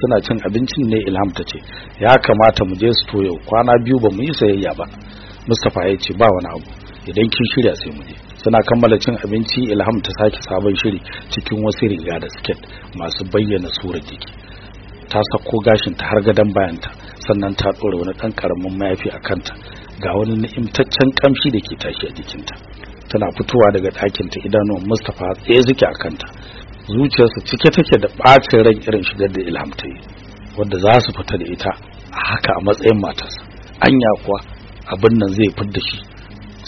suna cin abincin ne ilham ta ce ya kamata mu je su toyo kwana biyu ba mu yi sayayya ba. Mustapha ya ce ba wani abu idan kin shirya sai mu je. Suna kammala cin abinci ilham ta sake sabon shiri cikin wasu riga da siket masu bayyana surar jiki. Ta sako gashin ta har gadon bayanta sannan ta ɗora wani ɗan ƙaramin mayafi a kanta. Ga wani ni'imtaccen kamshi da ke tashi a jikinta. Tana fitowa daga ɗakinta idanuwan mustapha tsaye suke a kanta. Zuciyarsa cike take da ɓacin ran irin shigar da ilham wadda za su fita da ita a haka a matsayin matarsa. Anya kuwa abin nan zai fidda shi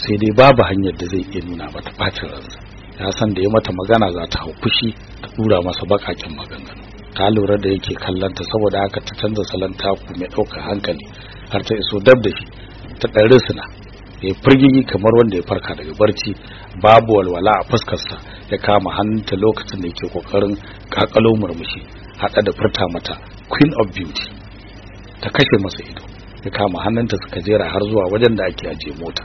sai dai babu hanyar da zai iya nuna mata ɓacin ransa. Ya san da ya mata magana za ta hau fushi ta ɗura masa baƙaƙen maganganu. Ta lura da yake kallanta saboda haka ta canza salon taku mai ɗaukar hankali har ta iso dab da shi ta ɗan risina ya firgigi kamar wanda ya farka daga barci babu walwala a fuskarsa ya kama hannunta lokacin da yake ƙoƙarin kakalo murmushi haɗa da furta mata queen of beauty. Ta kashe masa ido ya kama hannunta suka jera har zuwa wajen da ake ajiye mota.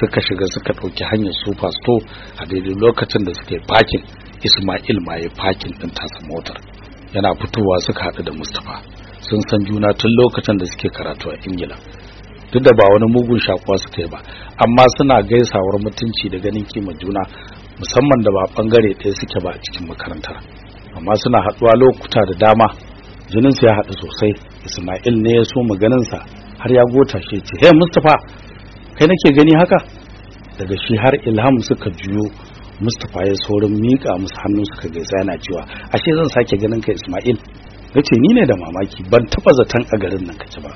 Suka shiga suka ɗauki hanyar super store a daidai lokacin da suka yi parking ismail ma ya parking ɗin tasa motar. Yana fitowa suka haɗu da mustapha. Sun san juna tun lokacin da suke karatu a ingila. Duk da ba wani mugun shakuwa suka yi ba. Amma suna gaisawar mutunci da ganin kima juna musamman da ba ɓangare ɗaya suke ba a cikin makarantar. Amma suna haɗuwa lokuta da dama jininsu ya haɗu sosai. Ismail ne ya so maganinsa har ya gota shi ce hey mustapha kai nake gani haka? Daga shi har ilham suka juyo mustapha ya saurin miƙa musu hannu suka gaisa yana cewa ashe zan sake ganin ka ismail nace ni ne da mamaki ban taɓa zaton a garin nan kake ba.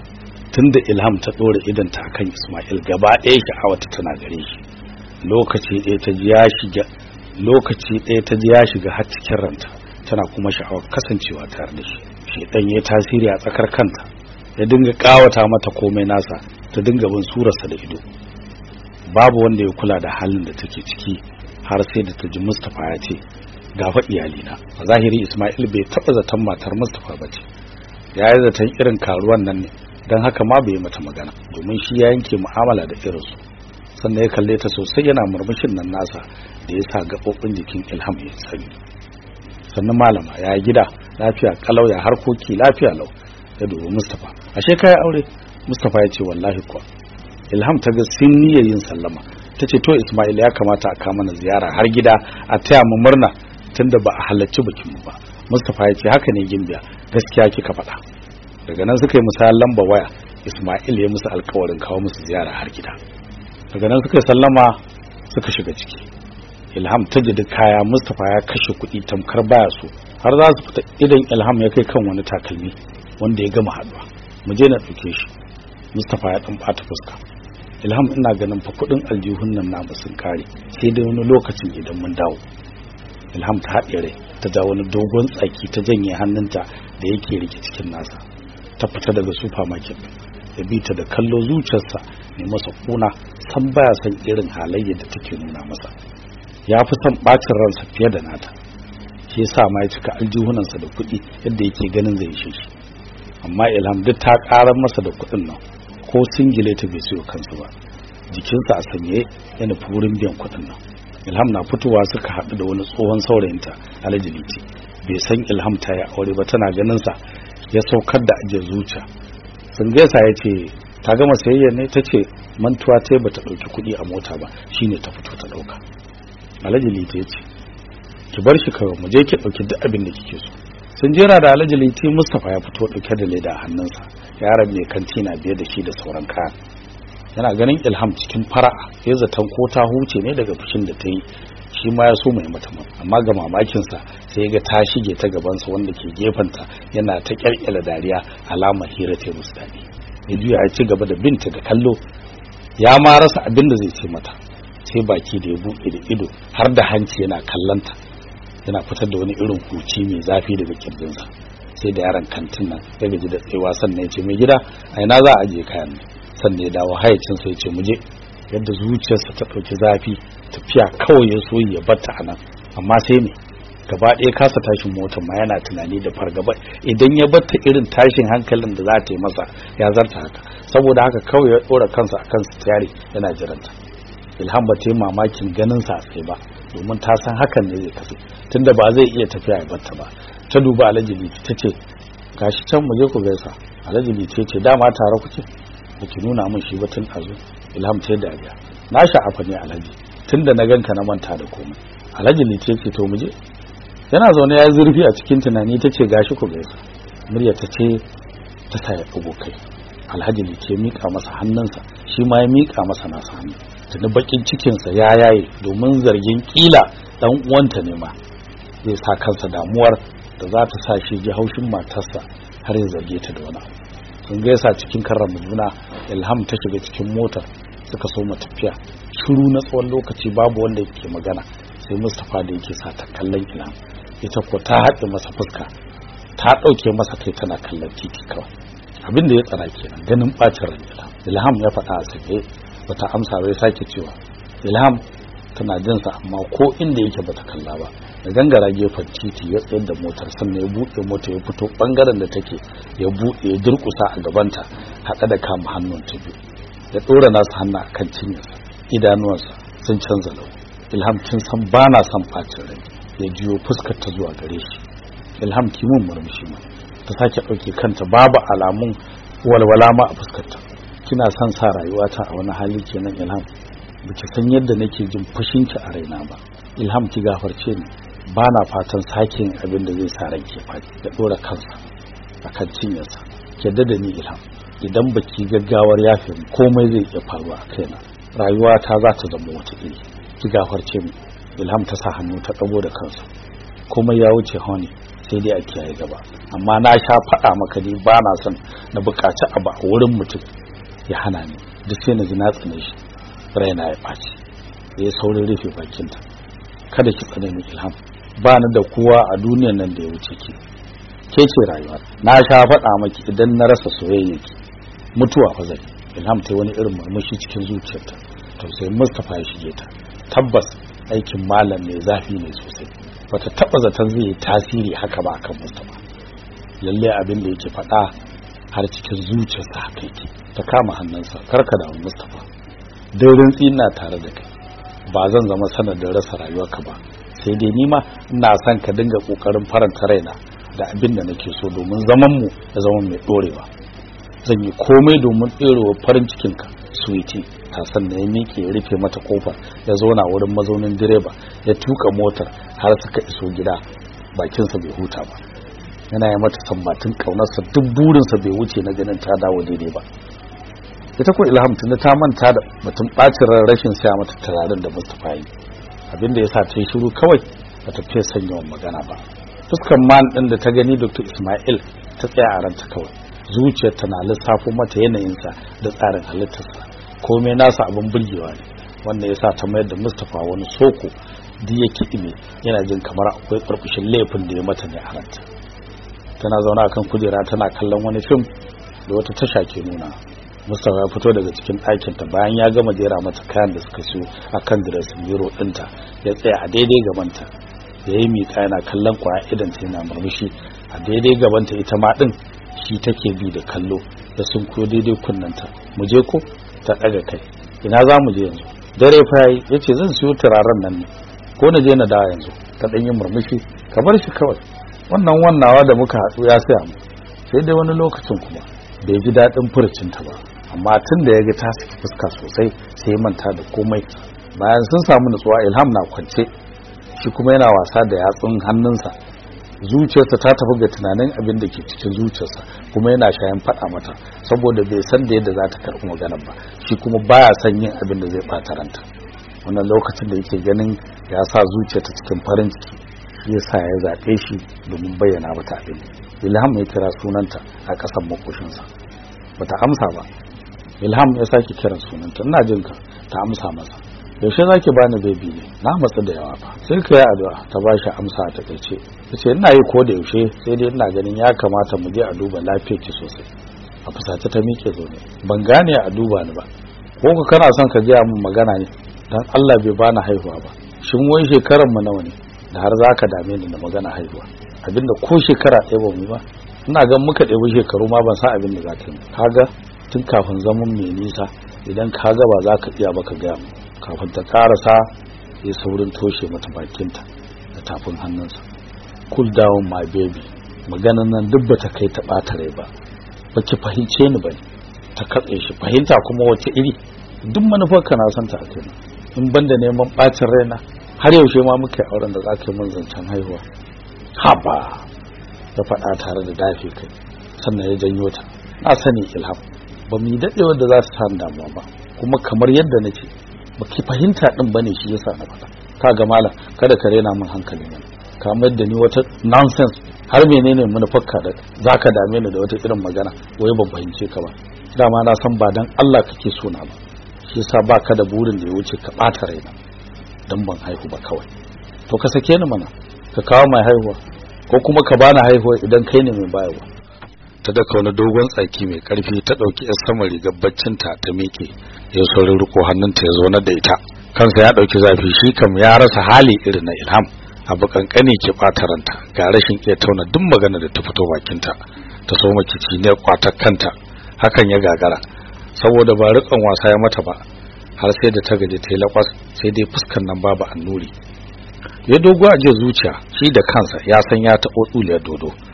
Tunda ilham ta ɗora idanta akan ismail gaba ɗaya sha'awata tana gare shi. Lokaci ɗaya ta ji ya shiga lokaci ɗaya ta ji ya shiga har cikin ranta tana kuma sha'awar kasancewa tare da shi. Shi ɗan ya tasiri a tsakar kanta ya dinga ƙawata mata komai nasa ta dinga bin surarsa da ido. Babu wanda ya kula da halin da take ciki har sai da ta ji mustapha ya ce gafa iyalina. A zahiri ismail bai taɓa zaton matar mustapha ba ce. Ya zaton irin karuwan nan ne. Don haka ma bai mata magana domin shi ya yanke mu'amala da irinsu. Sannan ya kalle ta sosai yana murmushin nan nasa da ya sa gaɓoɓin jikin ilham ya sani sannan malama ya gida? Lafiya kalau ya harkoki? Lafiya lau. Ya dubi mustapha ashe kai aure? Mustapha ya ce wallahi kuwa. Ilham ta ga sun niyyar yin sallama. Ta ce to ismail ya kamata a kama mana ziyara har gida a taya mu murna tunda ba a halarci bikin mu ba. Mustapha ya ce haka ne gimbiya gaskiya kika faɗa. Daga nan suka yi musayar lamba waya ismail ya musu alkawarin kawo musu ziyara har gida. Daga nan suka sallama suka shiga ciki. Ilham ta jidi kaya mustapha ya kashe kuɗi tamkar baya so. Har za su fita idan ilham ya kai kan wani takalmi wanda ya gama haɗuwa. Mu je na ɗauke shi. Mustapha ya ɗan ɓata fuska. Ilham ina ganin fa kuɗin aljihun nan namu sun kare sai dai wani lokacin idan mun dawo. Ilham ta haɗe rai ta ja wani dogon tsaki ta janye hannunta da yake riƙe cikin nasa. Ta fita daga supermarket ya bi ta da kallo zuciyarsa ne masa kuna san baya san irin halayyar da take nuna masa. Ya fi son bacin ransa fiye da nata. Shi yasa ma ya cika aljihunansa da kuɗi yadda yake ganin zai shi. Amma ilham duk ta ƙarar masa da kuɗin nan ko singile ta bai siyo kansu ba. Jikinsa a sanye ya nufi wurin biyan kuɗin nan. Ilham na fitowa suka haɗu da wani tsohon saurayinta alhaji liti. Bai san ilham ta yi aure ba tana ganin sa ya saukar da ajiyar zuciya. Sun gaisa ya ce ta gama sayayya ne? Ta ce mantuwa ta ba ta ɗauki kuɗi a mota ba shine ta fito ta ɗauka. Alhaji liti ya ce ki bar shi kawai mu je ki ɗauki duk abin da kike so. Sun jera da alhaji liti mustapha ya fito ɗauke da leda a hannunsa. Yaron mai kanti na biye da shi da sauran kayan. Yana ganin ilham cikin fara'a ya zaton ko ta huce ne daga fushin da ta yi. Shi ma ya so mai mata amma ga mamakinsa sai ga ta shige ta gabansa wanda ke gefenta yana ta kyalkyala dariya alamar hira ta musu daɗi. Ya juya ya ci gaba da binta da kallo ya ma rasa abin da zai ce mata. Sai baki da ya buɗe da ido har da hanci yana kallanta yana fitar da wani irin huci mai zafi daga kirjinsa sai da yaron kantin nan ya gaji da tsewa sannan ya ce mai gida a ina za a ajiye kayan nan? Sannan ya dawo hayacinsa ya ce muje yadda zuciyarsa ta ɗauki zafi tafiya kawai ya so ya batta a nan. Amma sai me? Gaba ɗaya kasa tashin motar ma yana tunani da fargaba. Idan ya batta irin tashin hankalin da za ta yi masa ya zarta haka. Saboda haka kawai ya ɗora kansa a kansa tayari yana jiranta ilham ba ta yi mamakin ganin sa sai ba domin ta san hakan ne zai kafe tunda ba zai iya tafiya ya batta ba. Ta duba alhaji ta ce gashi can mu je ku gaisa. Alhaji lice ce dama tare kuke. Da ki nuna min shi batun azu ilham ta dariya. Na sha'afa ne alhaji. Tunda na ganka na manta da komai. Alhaji lice ce to mu je. Yana zaune ya zurfi a cikin tunani ta ce gashi ku gaisa. Murya ta ce ta sa ya ɗago kai. Alhaji lice miƙa masa hannunsa shi ma ya miƙa masa nasa hannu. Tuni bakin cikinsa ya yaye domin zargin kila dan uwanta ne ma. Zai sa kansa damuwar da za ta sa shi ji haushin matarsa har ya zarge ta da wani sun gaisa cikin karrama juna ilham ta shiga cikin motar suka so tafiya. Shiru na tsawon lokaci babu wanda yake magana sai mustapha da yake sa ta kallon ilham ita ko ta haɗe masa fuska ta ɗauke masa kai tana kallon titi kawai. Abin da ya tsara kenan ganin ɓacin ran ilham ilham ya faɗa a sake bata amsa bai sake cewa ilham tana jinsa amma ko inda yake bata kalla ba. Da gangara gefen titi ya tsayar da motar sannan ya buɗe mota ya fito ɓangaren da take ya buɗe ya durƙusa a gabanta haɗe da kama hannun ta biyu. Ya ɗora nasa hannu a kan cinyarsa. Idanuwansa sun canza lau. Ilham kin san ba na son ɓacin rai. Ya jiyo fuskar ta zuwa gare shi. Ilham kimin murmushi ma. Ta sake ɗauke kanta babu alamun walwala ma a fuskarta. Kina son sa rayuwata a wani hali kenan ilham? Baki san yadda nake jin fushinki a raina ba. Ilham ki gafarce ni. Ba na fatan sake yin abin da zai sa ranke faɗi ya ɗora kansa a kan cinyarsa. Ke da ni ilham. Idan baki gaggawar yafe komai zai iya faruwa a kaina. Rayuwata za ta zama wata iri. Ki gafarce mu ilham ta sa hannu ta ɗago da kansa. Komai ya wuce honey sai dai a kiyaye gaba. Amma na sha faɗa maka ni ba na son na buƙaci abu a wurin mutum ya hana ni. Duk sai na ji na tsane shi raina ya ɓaci. Ya saurin rufe bakinta. Kada ki tsane ni ilham ba ni da kowa a duniyan nan da ya wuce ki. Ke ce rayuwa. Na sha faɗa maki idan na rasa soyayya ki. Mutuwa fa zai ilham ta wani irin murmushi cikin zuciyarta. To sai Mustapha ya shige ta. Tabbas aikin malam mai zafi ne sosai. Bata taba zaton zai tasiri haka ba akan Mustapha. Lalle abin da yake faɗa har cikin zuciyarsa haka yake. Ta kama hannunsa kar ka da Mustapha. Dai rintsi ina tare da kai. Ba zan zama sanadin rasa rayuwarka ba. Sai dai ni ma ina son ka dinga ƙoƙarin faranta raina da abin da nake so domin zaman mu ya zama mai dorewa zan yi komai domin ɗorewa farin cikinka suwiti tasan da ya miƙe ya rufe mata ƙofar ya zauna wurin mazaunin direba ya tuka motar har suka iso gida. Bakinsa bai huta ba. Yana yi mata sambatin ƙaunarsa duk burinsa bai wuce na ganin ta dawo daidai ba. Ita ko ilham tunda ta manta da batun ɓacin ran rashin saya mata turaren da Mustapha yi. Abinda ya sa ta yi shiru kawai ba ta fiye son yawan magana ba. Fuskan man ɗin da ta gani Dr. Ismail ta tsaya a ranta kawai. Zuciyar ta na lissafo mata yanayinsa da tsarin halittarsa. Komai nasa abin burgewa ne. Wanda ya sa ta mayar da Mustapha wani soko da ya kiɗime yana jin kamar akwai ƙarƙashin laifin da ya mata ne a ranta. Tana zaune akan kujera tana kallon wani fim da wata tasha ke nuna. Mustapha ya fito daga cikin ɗakinta bayan ya gama jera mata kayan da suka siyo a kan dressing biro ɗinta ya tsaya a daidai gabanta. Ya yi miƙa yana kallon ƙwaya idan ta yana murmushi. A daidai gabanta ita ma ɗin shi take bi da kallo da sun ko daidai kunnanta mu je ko? Ta ɗaga kai. Ina za mu je yanzu? Dare fa yayi ya ce zan siyo turaren nan ne. Ko na je na dawo yanzu? Ta ɗan yi murmushi. Ka bar shi kawai. Wannan wannawa da muka haɗu ya saya mu. Sai dai wani lokacin kuma bai ji daɗin furucinta ba. Amma tun da ya ga ta saki fuska sosai sai ya manta da komai. Bayan sun samu nutsuwa ilham na kwance. Shi kuma yana wasa da yatsun hannunsa. Zuciyarsa ta tafi ga tunanin abin da ke cikin zuciyarsa kuma yana shayan faɗa mata saboda bai san da yadda za ta karɓi maganar ba. Shi kuma baya son yin abin da zai ɓata ranta. Wannan lokacin da yake ganin ya sa zuciyarta cikin farin ciki shi yasa ya zaɓe shi domin bayyana mata abin. Ilham ya kira sunanta a ƙasan makoshinsa bata amsa ba. Ilham ya sake kiran sunanta. Ina jin ka. Ta amsa masa. Yaushe zaki bani baby ne? Na matsa da yawa fa. Sai ka yi addu'a ta ba shi amsa a taƙaice. Yace ina yi ko da yaushe sai dai ina ganin ya kamata mu je a duba lafiyar ki sosai. A fusace ta miƙe zo ne ban gane a duba ni ba. Ko ka kana son ka gaya min magana ne? Dan Allah bai bani haihuwa ba. Shin wai shekaran mu nawa ne? Da har zaka dame ni da magana haihuwa. Abinda ko shekara ɗaya ba mu ba. Ina ga muka ɗebi shekaru ma ban san abin da za ka yi kaga tun kafin zaman mai nisa idan ka ga ba za ka iya ba ka gaya mu kafin ta karasa ya saurin toshe mata bakinta da tafin hannunsa. Cool down my baby. Maganan nan duk bata kai ta bata rai ba. Baki fahimce ni ba ne ta katse shi. Fahimta kuma wace iri. Duk manufar ka na san ta akai in banda neman bacin raina har yaushe ma muka yi auren da zaka mun zancen haihuwa. Haba! Ya faɗa tare da dafe kai. Sannan ya janyo ta. Na sani ilham ba mu yi daɗewar da za su sa damuwa ba. Kuma kamar yadda na ce ba ki fahimta ɗin ba ne shi yasa na faɗa. Ka ga malam kada ka rena min hankali ne ka da ni wata nonsense. Har menene manufarka da zaka dame ni da wata irin magana? Wai ban fahimce ka ba. Dama na san ba dan Allah kake so na ba. Shi yasa baka da burin da ya wuce ka ɓata raina. Dan ban haihu ba kawai. To ka sake ni mana. Ka kawo mai haihuwa. Ko kuma ka bani haihuwa idan kai ne mai bayarwa. Ta daka wani dogon tsaki mai ƙarfi ta ɗauki yar sama rigar baccin ta ta miƙe. Ya saurin riko hannunta ya zo na da ita. Kansa ya ɗauki zafi shi kam ya rasa hali irin na ilham. Abu kankani ke bata ranta. Ga rashin iya tauna duk magana da ta fito bakinta. Ta so makici ne kwatar kanta. Hakan ya gagara. Saboda ba riƙon wasa ya mata ba har sai da ta gaji ta yi lakwas sai dai fuskan nan babu annuri. Ya dogo a jiya zuciya shi da kansa ya san ya taɓo tsuliyar dodo.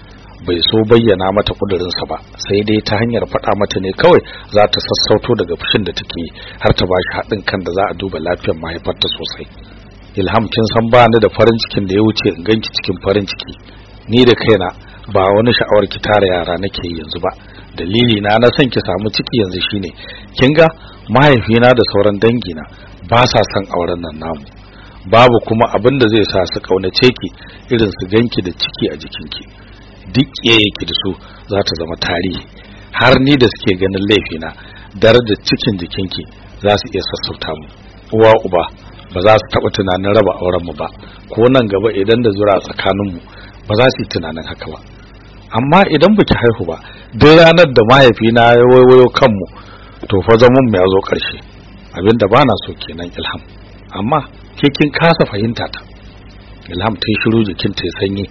Bai so bayyana mata kudurinsa ba sai dai ta hanyar faɗa mata ne kawai za ta sassauto daga fushin da take har ta ba shi haɗin kan da za a duba lafiyar mahaifarta sosai. Ilham kin san ba ni da farin cikin da ya wuce in ganki cikin farin ciki. Ni da kaina ba wani sha'awar ki tara yara nake yanzu ba. Dalili na na son ki samu ciki yanzu shine kin ga mahaifina da sauran dangina ba sa son auren nan namu. Babu kuma abin da zai sa su kaunace ki irin su ganki da ciki a jikinki. Duk yake da su za ta zama tarihi. Har ni da suke ganin laifina darajar cikin jikinki za su iya sassauta mu. Uwa uba ba za su taɓa tunanin raba auren mu ba. Ko nan gaba idan da zura tsakanin mu ba za su yi tunanin haka ba. Amma idan baki haihu ba duk ranar da mahaifina ya waiwayo kanmu to fa zaman mu ya zo ƙarshe. Abinda bana so kenan ilham. Amma ke kin kasa fahimta ta. Ilham ta shiru jikinta ya sanyi.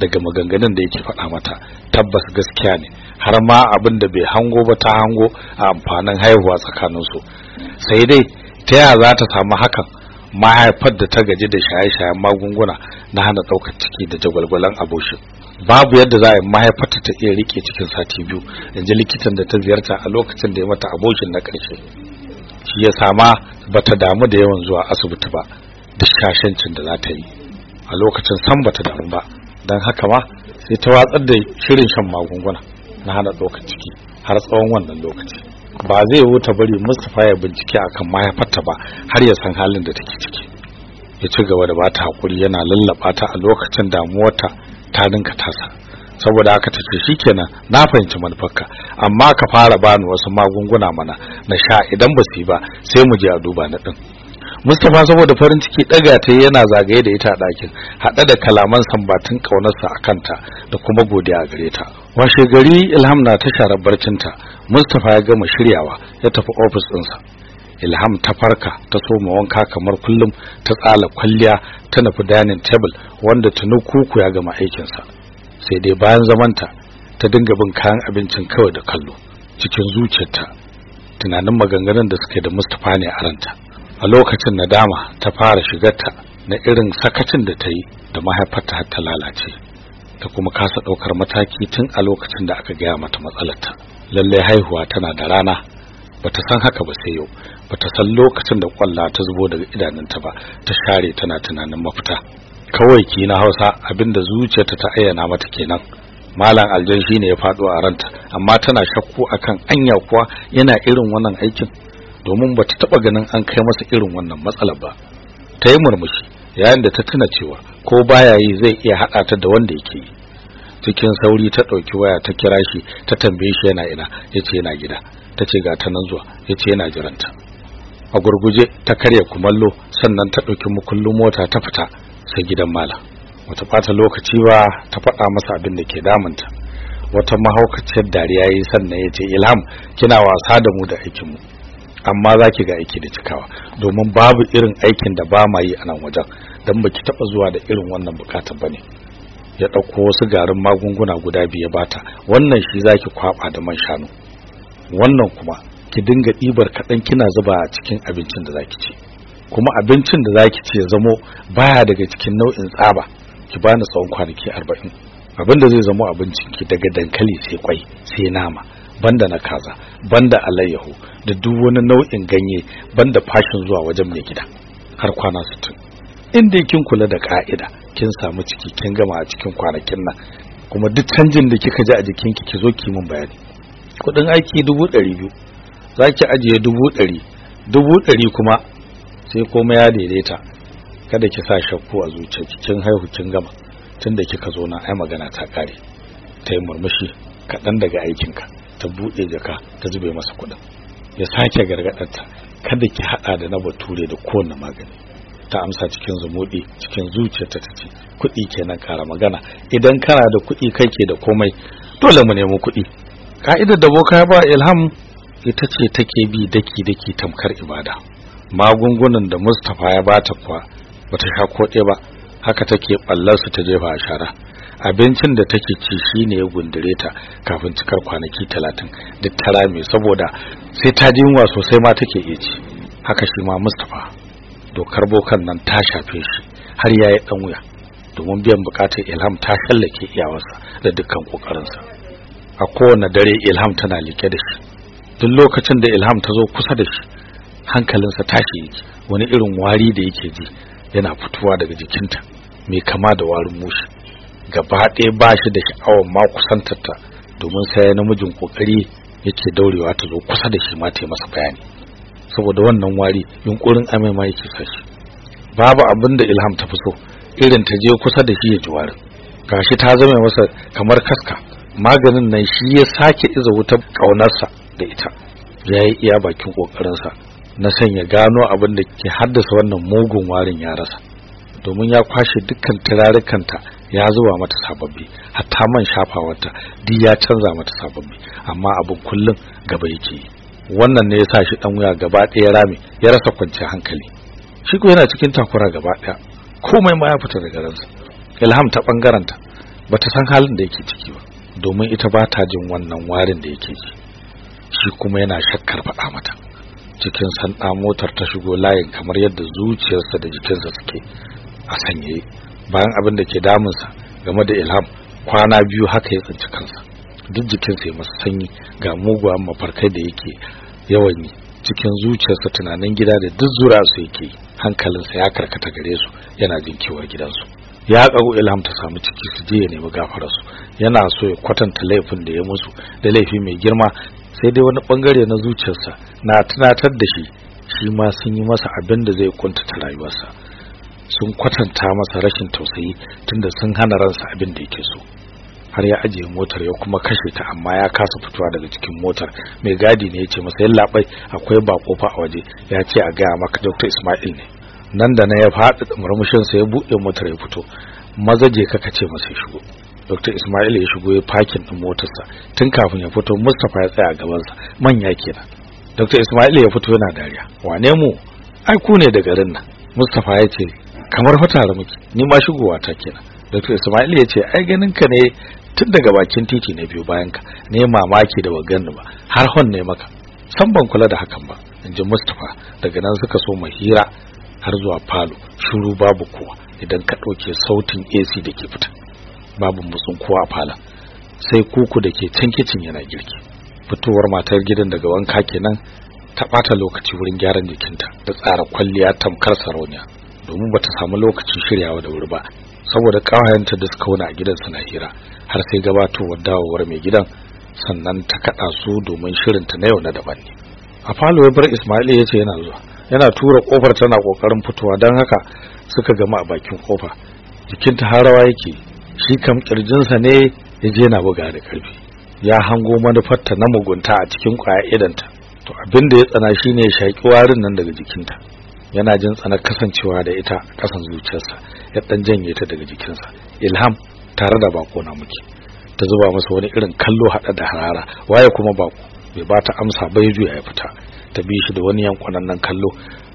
Daga maganganun da yake faɗa mata. Tabbas gaskiya ne. Har ma abin da bai hango ba ta hango a amfanin haihuwa tsakaninsu. Sai dai ta yaya za ta samu hakan? Mahaifar da ta gaji da shaye-shayen magunguna na hana ɗaukar ciki da jagwalgwalan aboshin babu yadda za a yi mahaifarta ta iya riƙe cikin sati biyu. In ji likitan da ta ziyarta a lokacin da ya mata aboshin na ƙarshe. Shi ya sama bata damu da yawan zuwa asibiti ba da shashancin da za ta yi. A lokacin san bata damu ba. Don haka ma sai ta watsar da shirin shan magunguna na hana ɗaukar ciki har tsawon wannan lokaci. Ba zai wuta bari Mustapha ya bincike akan mahaifarta ba har ya san halin da take ciki. Ya ci gaba da bata haƙuri yana lallaba ta a lokacin damuwarta ta ninka tasa. Saboda haka tace shikenan na fahimci manufarka amma ka fara bani wasu magunguna mana na sha idan ba su yi ba sai mu je a duba na din Mustapha saboda farin ciki daga ta yana zagaye da ita a ɗakin haɗe da kalaman sambatin ƙaunarsa a kanta da kuma godiya a gare ta. Washe gari Ilham na ta sharar barcinta. Mustapha ya gama shiryawa ya tafi ofis ɗinsa. Ilham ta farka ta soma wanka kamar kullum ta tsala kwalliya ta nufi dining table wanda tuni kuku ya gama aikinsa. Sai dai bayan zamanta ta dinga bin kayan abincin kawai da kallo cikin zuciyarta. Tunanin maganganun da suke da Mustapha ne a ranta. A lokacin nadama ta fara shigarta na irin sakacin da ta yi da mahaifarta har ta lalace ta kuma kasa ɗaukar mataki tun a lokacin da aka gaya mata matsalarta. Lallai haihuwa tana da rana bata san haka ba sai yau bata san lokacin da kwalla ta zubo daga idanunta ba ta share tana tunanin mafita. Kawai ki na Hausa abin da zuciyarta ta ayyana mata kenan. Malam aljan shine ya faɗo a ranta amma tana shakku akan anya kuwa yana irin wannan aikin. Domin bata taba ganin an kai masa irin wannan matsalar ba. Ta yi murmushi yayin da ta tuna cewa ko baya yi zai iya haɗa ta da wanda yake yi. Cikin sauri ta ɗauki waya ta kira shi ta tambaye shi yana ina ya ce yana gida. Ta ce ga ta nan zuwa ya ce yana jiranta. A gurguje ta karya kumallo sannan ta ɗauki mukullin mota ta fita sai gidan malam. Wata ɓata lokaci ba ta faɗa masa abin da ke damunta. Wata mahaukaciyar dariya yi sannan ya ce ilham kina wasa da mu da aikinmu. Amma za ki ga aiki da cikawa. Domin babu irin aikin da ba ma yi a nan wajen. Don baki taɓa zuwa da irin wannan buƙatar ba ne. Ya ɗauko wasu garin magunguna guda biyu bata wannan shi za ki kwaɓa da man shanu. Wannan kuma ki dinga ɗibar kaɗan kina zuba a cikin abincin da za ki ci. Kuma abincin da za ki ci ya zamo baya daga cikin nau'in tsaba. Ki bani tsawon kwanaki arba'in. Abinda zai zama abincin ki daga dankali sai kwai sai nama. Banda na kaza banda alayyahu da duk wani nau'in ganye banda fashin zuwa wajen mai gida har kwana 60 inda kin kula da ka'ida kin samu ciki kin gama a cikin kwanakin nan kuma duk canjin da kika ji a jikinki ki zo ki min bayani. Kudin aiki dubu ɗari biyu za ki ajiye dubu ɗari dubu ɗari kuma sai komai ya daidaita. Kada ki sa shakku a zuciyarki kin haihu kin gama. Tunda kika zo na ai magana ta kare ta yi murmushi kaɗan daga aikinka. Ta buɗe jaka ta zube masa kuɗin. Ya sake gargaɗarta kada ki haɗa da na bature da kowane magani. Ta amsa cikin zumuɗi cikin zuciyarta ta ce kuɗi kenan ƙara magana. Idan kana da kuɗi kai ke da komai. Dole mu nemi kuɗi. Ka'idar da boka ba ilham ita ce take bi daki daki tamkar ibada. Magungunan da Mustapha ya bata kuwa bata sha koɗe ba haka take ballar su ta jefa a shara. Abincin da take ci shine ya gundure ta kafin cikar kwanaki 30 duk tara mai saboda sai ta ji yunwa sosai ma take iya ci. Haka shi ma Mustapha dokar bokan nan ta shafe shi har yayi dan wuya. Domin biyan buƙatar Ilham ta shallake iyawarsa da dukkan kokarinsa a kowane dare Ilham tana like da shi. Duk lokacin da Ilham ta zo kusa da shi hankalinsa tashi yake. Wani irin wari da yake ji yana fitowa daga jikinta mai kama da warin mushi. Gaba ɗaya ba shi da sha'awar ma kusantarta domin sai namijin ƙoƙari yake daurewa ta zo kusa da shi ma ta masa bayani. Saboda wannan wari yunkurin amai ma yake sa shi. Babu abin da ilham ta fi so irin ta je kusa da shi ya ji warin. Gashi ta zama masa kamar kaska. Maganin nan shi ya sake iza wutar ƙaunarsa da ita. Ya yi iya bakin ƙoƙarinsa na sanya gano abin da ke haddasa wannan mugun warin ya rasa. Domin ya kwashe dukkan turarukanta ya zuba mata sababbi hatta man shafawarta duk ya canza mata sababbi. Amma abin kullum gaba yake wannan ne ya sa shi dan wuya gaba ɗaya rami ya rasa kwanciyar hankali. Shi ko yana cikin takura gaba ɗaya. Komai ma ya fita daga ransa. Ilham ta bangaranta bata san halin da yake ciki ba domin ita ba ta jin wannan warin da yake ji. Shi kuma yana shakkar faɗa mata. Cikin sanda motar ta shigo layin kamar yadda zuciyarsa da jikinsa suke a sanye. Bayan abin da ke damunsa game da ilham kwana biyu haka ya tsinci kansa. Duk jikinsa ya masa sanyi ga muguwan mafarkai da yake yawan yi cikin zuciyarsa tunanin gida da duk zura su yake hankalinsa ya karkata gare su yana jin kewar gidansu. Ya kago ilham ta samu ciki su je ya nemi gafararsu. Yana so ya kwatanta laifin da ya musu da laifi mai girma sai dai wani ɓangare na zuciyarsa na tunatar da shi shi ma sun yi masa abin da zai kuntata rayuwarsa. Sun kwatanta masa rashin tausayi tunda sun hana ransa abin da yake so. Har ya ajiye motar ya kuma kashe ta amma ya kasa fitowa daga cikin motar. Mai gadi ne ya ce masa yallaɓai akwai bako fa a waje. Ya ce a gaya maka dr ismail ne. Nan da na ya faɗi murmushinsa ya buɗe motar ya fito. Maza je ka ce masa shigo. Dr ismail ya shigo ya fakin ɗin motarsa tun kafin ya fito mustapha ya tsaya a gabansa manya kenan. Dr ismail ya fito yana dariya. Wane mu? Ai ku ne da garin nan. Mustapha ya ce kamar fatara muke. Ni ma shigowa ta kenan. Dr. Ismail ya ce ai ganin ka ne tun daga bakin titi na biyu bayan ka ne mamaki da wagan ba. Har hon ne maka. San ban kula da hakan ba in ji mustapha. Daga nan suka so hira har zuwa falo. Shiru babu kowa idan ka ɗauke sautin ac da ke fita. Babu mutsun kowa a falon. Sai kuku da ke can kicin yana girki. Fitowar matar gidan daga wanka kenan ta ɓata lokaci wurin gyaran jikinta da tsara kwalliya tamkar sarauniya. Domin bata samu lokacin shiryawa da wuri ba saboda kawayenta da suka wuna a gidan suna hira har sai gabatowar dawowar mai gidan sannan ta kada su domin shirinta na yau na daban ne. A falo ya bar Ismail ya ce yana zuwa yana tura ƙofar tana ƙoƙarin fitowa don haka suka gama a bakin ƙofa jikinta har rawa yake shi kam kirjinsa ne ya je yana buga da ƙarfi ya hango manufarta na mugunta a cikin ƙwaya idanta to abin da ya tsana shine ya shaki warin nan daga jikinta. Yana jin tsanar kasancewa da ita kasan zuciyarsa ya dan janye ta daga jikinsa. Ilham tare da bako na muke. Ta zuba masa wani irin kallo hada da harara. Waye kuma bako bai ba ta amsa bai juya ya fita. Ta bi shi da wani yankwanan kallo.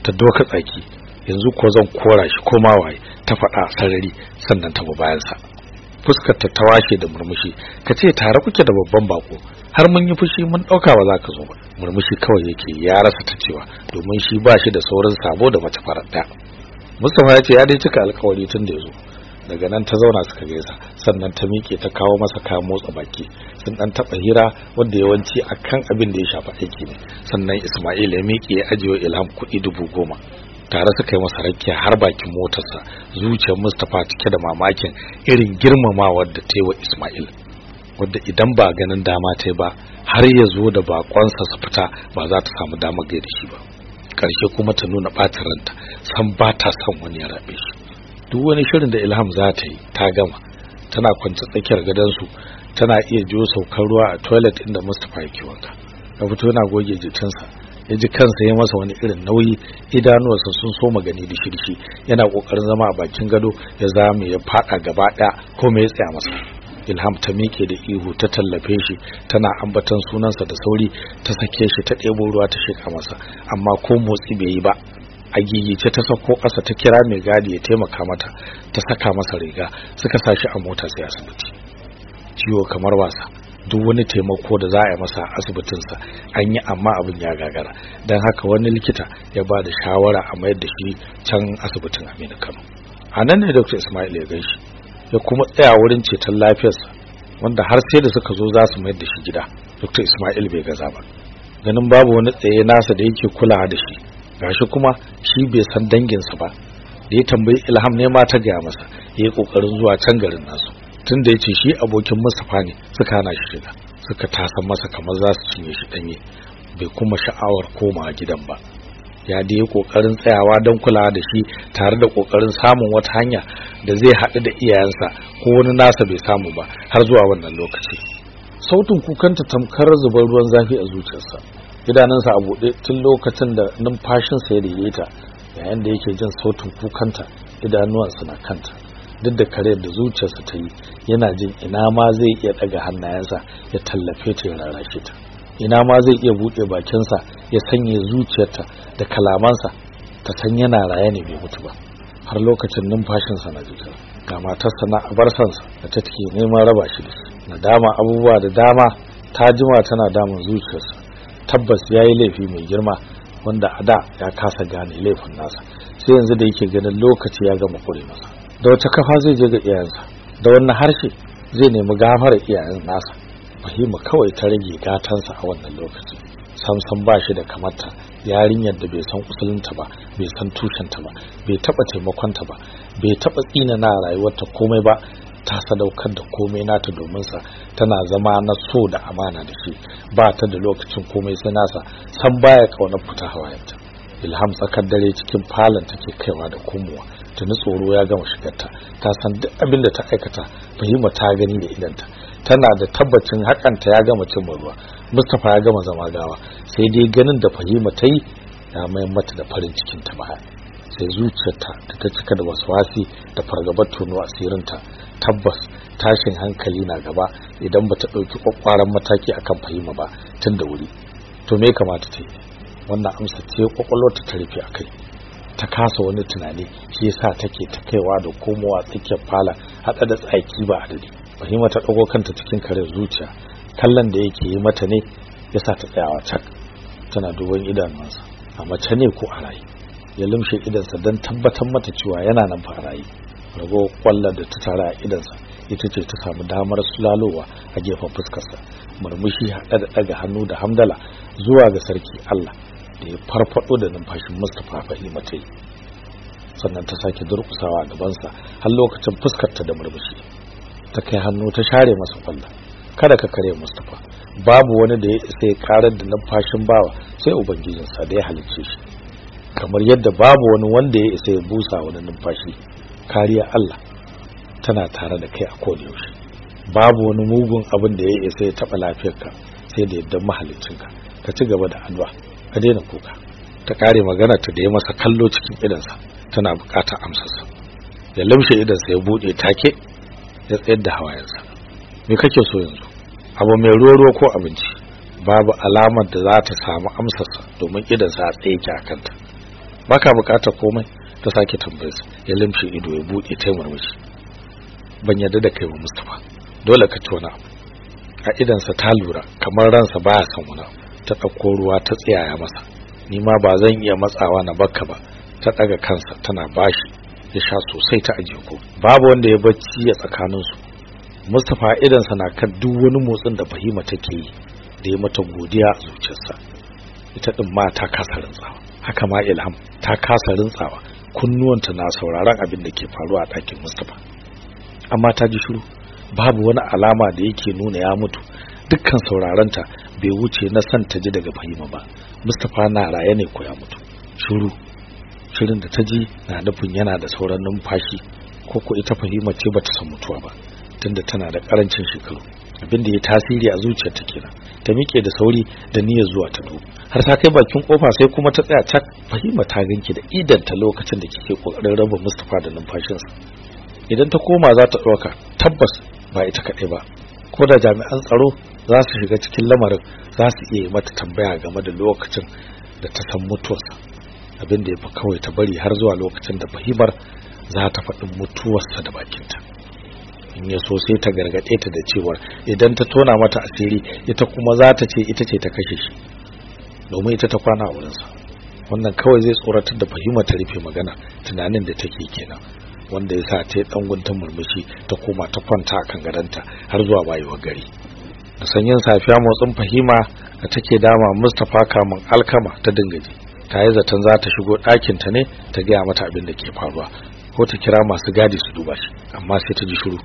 Ta doka tsaki. Yanzu ko zan kora shi ko ma waye? Ta faɗa sarari sannan ta bayansa. Fuskar ta ta washe da murmushi. Ka ce tare kuke da babban bako. Har mun yi fushi mun ɗauka ba za ka zo ba. Murmushi kawai yake ya rasa ta cewa domin shi ba shi da saurin sabo da mace farar ɗaya Mustapha ya ce ya dai cika alkawari tun da ya zo. Daga nan ta zauna suka gaisa. Sannan ta miƙe ta kawo masa kayan motsa baki. Sun dan taɓa hira wanda yawanci akan abin da ya shafi aiki ne. Sannan Ismail ya miƙe ya ajiye Ilham kuɗi dubu goma. Tare suka yi masa rakiya har bakin motarsa zuciyar Mustapha cike da mamakin irin girmamawar da ta wa Ismail wanda idan ba ganin dama ta ba har ya zo da bakonsa su fita ba za ta samu damar gaida shi ba. Karshe kuma ta nuna ɓacin ranta san ba ta son wani ya rabe shi. Duk wani shirin da Ilham za ta yi ta gama. Tana kwance tsakiyar gadonsu tana iya jiyo saukar ruwa a toilet inda Mustapha yake wanka. Ya fito yana goge jikinsa ya ji kansa ya masa wani irin nauyi idanuwarsa sun so magani da shirshi yana ƙoƙarin zama a bakin gado ya zame ya fada gaba ɗaya ko me ya tsaya masa. Ilham ta miƙe da ihu ta tallafe shi tana ambatan sunansa da sauri ta sake shi ta ɗebo ruwa ta sheka masa. Amma ko motsi bai yi ba a gigice ta sako ƙasa ta kira mai gadi ya taimaka mata ta saka masa riga suka sa shi a mota sai asibiti. Ciwo kamar wasa. Duk wani taimako da za a yi masa asibitinsa an yi amma abin ya gagara. Don haka wani likita ya ba da shawara a mayar da shi can asibitin aminu kano. A nan ne dr ismail ya gaishe ya kuma tsaya wurin ceton lafiyarsa wanda har sai da suka zo za su mayar da shi gida. Dr ismail bai gaza ba. Ganin babu wani tsaye nasa da yake kulawa da shi gashi kuma shi bai san danginsa ba. Da ya tambayi ilham ne ma ta gaya masa ya yi ƙoƙarin zuwa can garin nasu. Tun da ya ce shi abokin mustapha ne suka hana shi shiga. Suka tasan masa kamar za su cinye shi danye bai kuma sha'awar komawa gidan ba. Ya da yi ƙoƙarin tsayawa don kulawa da shi tare da ƙoƙarin samun wata hanya da zai haɗu da iyayensa ko wani nasa bai samu ba har zuwa wannan lokaci. Sautin kukanta tamkar zubar ruwan zafi a zuciyarsa. Idanunsa a buɗe tun lokacin da numfashinsa ya daidaita yayin da yake jin sautin kukanta idanuwansa na kanta. Duk da karyar da zuciyarsa ta yi yana jin ina ma zai iya ɗaga hannayensa ya tallafe ta ya rarrashe ta. Ina ma zai iya buɗe bakinsa ya sanya zuciyarta da kalamansa ta san yana raye ne bai mutu ba. Har lokacin numfashinsa na jikin ga matarsa na abarsansa da ta take neman raba shi shi. Nadama abubuwa da dama ta jima tana damun zuciyarsa. Tabbas ya yi laifi mai girma wanda a da ya kasa gane laifin nasa. Sai yanzu da yake ganin lokaci ya gama kure masa. Da wata kafa zai je ga iyayensa. Da wannan harshe zai nemi gafara iyayen nasa. Fahima kawai ta rage gatansa a wannan lokaci samsam ba shi da kamata yarinyar da bai san usulinta ba bai san tushenta ba bai taba taimakonta ba bai taba tsina na rayuwarta komai ba ta sadaukar da komai nata domin sa. Tana zama na so da amana da shi. Ba ta da lokacin komai sai nasa. San baya ƙaunar fita hawayenta. Ilham tsakar dare cikin falon take kaiwa da komowa. Tuni tsoro ya gama shigarta. Ta san duk abin da ta aikata fahima ta gani da idanta tana da tabbacin hakanta ya gama cin ruwa. Mustapha ya gama zama gawa. Sai dai ganin da fahima ta yi ya mayar mata da farin cikin ta baya. Sai zuciyarta da ta cika da waswasi da fargabar tono asirinta. Tabbas tashin hankali na gaba idan bata ɗauki kwakwaran mataki akan fahima ba tun da wuri. To me kamata ta yi? Wannan amsa ce kwakwalwarta ta rufe a kai. Ta kasa wani tunani shi yasa take ta kaiwa da komowa tsakiyar fala hada da tsaki ba adadi. Fahima ta dago kanta cikin kare zuciya kallon da yake yi mata ne yasa ta tsayawa cak tana duban idanunsa a mace ne ko a rayi ya lumshe idansa don tabbatar mata cewa yana nan fa rayi rago kwallar da ta tara a idansa ita ce ta samu damar sulalowa a gefen fuskarsa. Murmushi haɗe da ɗaga hannu da hamdala zuwa ga sarki Allah. Da ya farfado da numfashin Mustapha Fahima ta yi sannan ta sake durkusawa a gabansa har lokacin fuskarta da murmushi. Ta kai hannu ta share masa kwalla. Kada ka kare Mustapha. Babu wani da ya isa ya karar da numfashin bawa sai ubangijinsa da ya halicce shi. Kamar yadda babu wani wanda ya isa ya busa wani numfashi kariya Allah tana tare da kai a yaushe. Babu wani mugun abin da ya isa ya taba lafiyarka sai da yadda mahaliccinka ka ci gaba da addu'a. Ka daina kuka ta kare magana ta da ya masa kallo cikin idansa tana buƙatar amsarsa. Ya lamshe idansa ya buɗe take ya tsayar da hawayensa. Me kake so yanzu? Abu mai ruwa ko abinci? Babu alamar da za ta samu amsarsa domin idansa a tsaye ki akanta baka buƙatar komai ta sake tambayarsa. Ya lamshe ido ya buɗe ta murmushi. Ban yarda da kai ba Mustafa dole ka abu. A idansa ta lura kamar ransa baya son wani abu. Ta ɗauko ruwa ta tsiyaya masa. Ni ma ba zan iya matsawa na bakka ba. Ta ɗaga kansa tana bashi ya sha sosai ta ajiye ko. Babu wanda ya bacci a tsakaninsu. Mustapha idansa na kan duk wani motsin da Fahima take yi da ya mata godiya a zuciyarsa. Ita din ma ta kasa rintsawa. Haka ma Ilham ta kasa rintsawa. Kunnuwanta na sauraron abin da ke faruwa a ɗakin Mustapha. Amma ta ji shiru. Babu wani alama da yake nuna ya mutu. Dukkan sauraronta bai wuce na san ta ji daga Fahima ba. Mustapha na raye ne ko ya mutu? Shiru. Shirin da ta ji na nufin yana da sauran numfashi. Ko ko ita Fahima ce bata san mutuwa ba tunda tana da ƙarancin shekaru. Abin da ya tasiri a zuciyarta kenan. Ta miƙe da sauri da niyyar zuwa ta dubu har ta kai bakin ƙofa sai kuma ta tsaya cak. Fahima ta ganki da idan ta lokacin da kike ƙoƙarin raba Mustapha da numfashinsa. Idan ta koma za ta ɗauka tabbas ba ita kaɗai ba. Ko da jami'an tsaro za su shiga cikin lamarin za su iya mata tambaya game da lokacin da ta san mutuwarsa. Abin da ya fi kawai ta bari har zuwa lokacin da fahimar za ta faɗin mutuwarsa da bakinta. In ya so sai ta gargaɗe ta da cewar idan ta tona mata asiri ita kuma za ta ce ita ce ta kashe shi domin ita ta kwana a wurinsa. Wannan kawai zai tsoratar da fahimar ta rufe magana tunanin da take kenan wanda ya sa ta yi ɗanguntan murmushi ta koma ta kwanta a kan gadonta har zuwa bayewar gari. Sanyin safiya motsin fahima da take dama mustapha kamun alkama ta dingaji. Ta yi zaton za ta shigo ɗakinta ne ta gaya mata abin da ke faruwa ko ta kira masu gadi su duba shi amma sai ta ji shiru.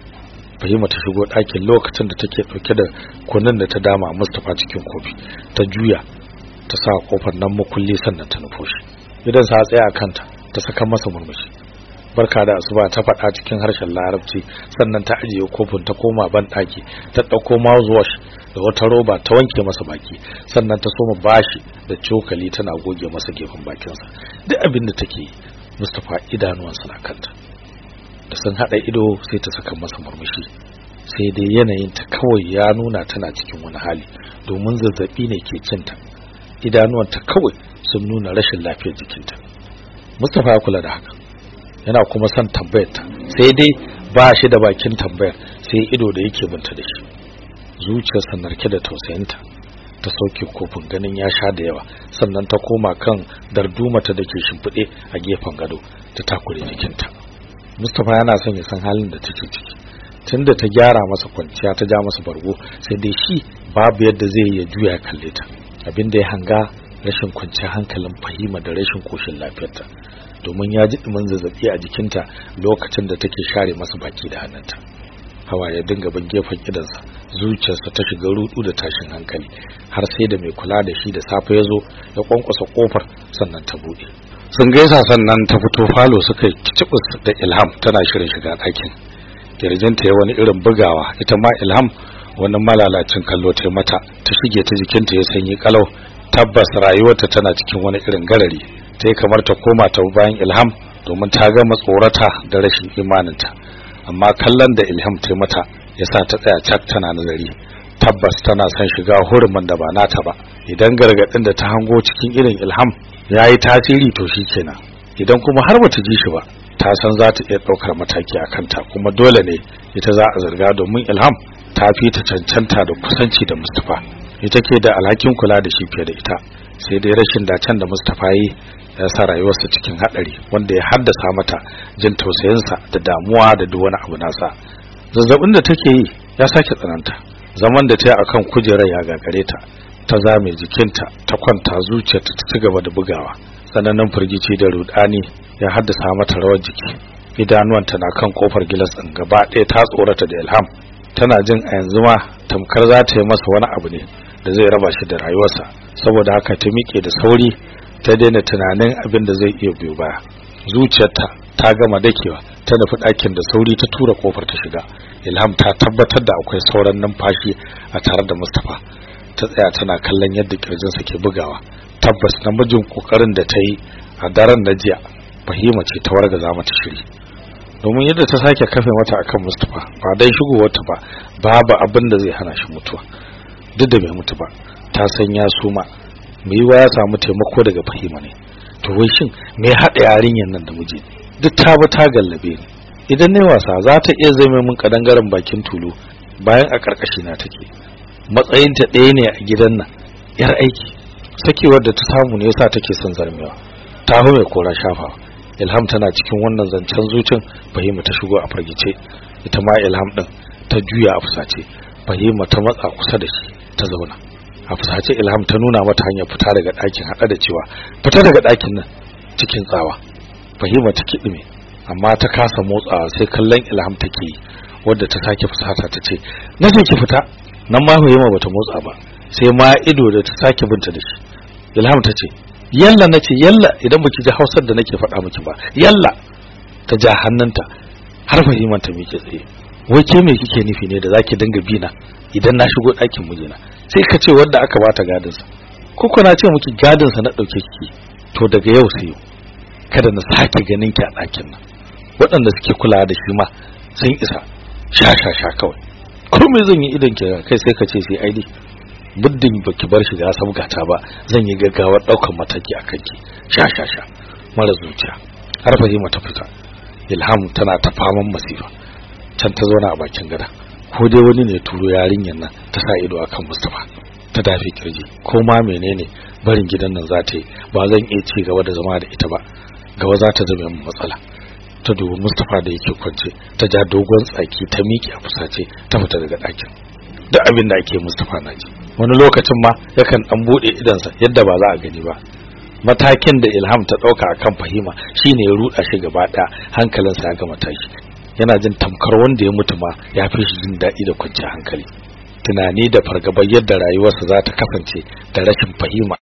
Fahima ta shigo ɗakin lokacin da take ɗauke da kunun da ta dama mustapha cikin kofi ta juya ta sa ƙofar nan makulli sannan ta nufo shi. Idan sa tsaya a kanta ta saka masa murmushi. Barka da asuba ta faɗa cikin harshen larabci sannan ta ajiye kofin ta koma ban ɗaki ta ɗauko mouthwash da wata roba ta wanke masa baki sannan ta soma bashi da cokali tana goge masa gefen bakinsa. Duk abin da take yi mustapha idanuwansa na kanta. Da sun haɗa ido sai ta saka masa murmushi. Sai dai yanayin ta kawai ya nuna tana cikin wani hali domin zazzaɓi ne ke cinta idanuwanta kawai sun nuna rashin lafiyar jikinta. Mustapha ya kula da haka. Yana kuma son tambayar ta. Sai dai ba shi da bakin tambayar sai ido da yake binta da shi. Zuciyarsa narke da tausayinta ta. Sauke kofin ganin ya sha da yawa. Sannan ta koma kan dardumata da ke shimfiɗe a gefen gado ta takure jikinta mustapha yana son ya san halin da take ciki. Tunda ta gyara masa kwanciya ta ja masa bargo sai dai shi babu yadda zai ya juya ya kalle ta. Abinda ya hanga rashin kwanciyar hankalin fahima da rashin koshin lafiyarta domin ya ji ɗumin zazzaɓi a jikinta lokacin da take share masa baki da hannunta. Hawa ya dinga bin gefen idansa zuciyarsa ta shiga rudu da tashin hankali har sai da mai kula da shi da safe ya zo ya kwankwasa ƙofar sannan ta buɗe. Sun gaisa sannan ta fito falo suka yi da ilham tana shirin shiga ɗakin. Kirjinta ya wani irin bugawa ita ma ilham wani malalacin kallo ta mata ta shige ta jikinta ya sanyi kalau tabbas rayuwarta tana cikin wani irin garari. Ta yi kamar ta koma ta bayan ilham domin ta gama tsorata da rashin imaninta. Amma kallon da ilham ta mata ya sa ta tsaya cak tana nazari. Tabbas tana son shiga hurumin da ba nata ba. Idan gargaɗin da ta hango cikin irin ilham ya yi tasiri to shi kenan. Idan kuma har bata ji shi ba ta san za ta iya ɗaukar mataki a kanta. Kuma dole ne ita za a zarga domin ilham ta fi ta cancanta da kusanci da mustapha. Ita ke da alhakin kula da shi fiye da ita. Sai dai rashin dacen da mustapha yi ya sa rayuwarsa cikin haɗari wanda ya haddasa mata jin tausayinsa da damuwa da duk wani abu nasa. Zazzabin da take yi ya sake tsananta. Zaman da ta yi akan kujerar ya gagare ta ta zame jikinta ta kwanta zuciyarta ta ci gaba da bugawa. Tsananin firgici da rudani ya haddasa mata rawar jiki. Idanuwanta na kan ƙofar gilas ɗin gaba ɗaya ta tsorata da ilham. Tana jin a yanzu ma tamkar za ta yi masa wani abu ne da zai raba shi da rayuwarsa. Saboda haka ta miƙe da sauri ta daina tunanin abin da zai iya biyo baya. Zuciyarta ta gama dakewa ta nufi ɗakin da sauri ta tura ƙofar ta shiga. Ilham ta tabbatar da akwai sauran numfashi a tare da mustapha. Ta tsaya tana kallon yadda kirjinsa ke bugawa. Tabbas namijin ƙoƙarin da ta yi a daren na jiya fahima ce ta wargaza mata shiri. Domin yadda ta sake kafe mata akan mustapha ba dai shigowarta ba babu abin da zai hana shi mutuwa. Duk da bai mutu ba ta san ya suma. Mai yiwa ya samu taimako daga fahima ne. To wai shin me haɗa yarinyar nan da miji? Duk ta bi ta gallabe ni. Idan ne wasa za ta iya zama min kadangaren bakin tulu bayan a karkashi na take. Matsayinta ɗaya ne a gidan nan yar aiki. Sakewar da ta samu ne yasa take son zarmewa. Ta hu mai kora shafa. Ilham tana cikin wannan zancen zucin fahima ta shigo a fargice ita ma ilham din ta juya a fusace. Fahima ta matsa kusa da shi ta zauna. A fusace ilham ta nuna mata hanyar fita daga ɗakin haɗa da cewa fita daga ɗakin nan cikin tsawa. Fahima ta kiɗime amma ta kasa motsawa sai kallon ilham take yi wadda ta sake fusata ta ce na ce ki fita. Nan ma fahima bata motsa ba sai ma ido da ta sake binta da shi. Ilham ta ce yalla nace yalla idan baki ji hausar da nake faɗa miki ba yalla ta ja hannunta har fahimar ta miƙe tsaye. Wai ke me kike nufi ne da zaki dinga bina? Idan na shigo ɗakin mijina sai ka ce wanda aka bata gadin sa ko kuna ce miki gadin sa na ɗauke kiki to daga yau sai kada na sake ganin ki a ɗakin nan. Waɗanda suke kulawa da shi ma sun isa sha sha sha kawai. Ko me zan yi idan ki kai sai ka ce sai aidi muddin baki bar shi ga sabgata ba zan yi gaggawar ɗaukan mataki a kanki. Sha sha sha. Mara zuciya. Har fahima ta fita. Ilham tana ta faman masifa. Can ta zauna a bakin gada. Ko dai wani ne turo yarinyar nan ta sa ido akan Mustafa ta dafi ƙirji. Ko ma menene barin gidan nan za ta yi? Ba zan iya ci gaba da zama da ita ba. Gaba za ta zama min matsala. Ta dubi Mustafa da yake kwance ta ja dogon tsaki ta miƙe a fusace ta fita daga ɗakin. Duk abin da ake Mustafa na ji. Wani lokacin ma yakan dan buɗe idansa yadda ba za a gani ba. Matakin da Ilham ta ɗauka akan Fahima shine ya ruda shi gaba ɗaya hankalinsa ya gama tashi. Yana jin tamkar wanda ya mutu ma ya fi shi jin daɗi da kwanciyar hankali. Tunani da fargabar yadda rayuwarsa za ta kasance da rashin Fahima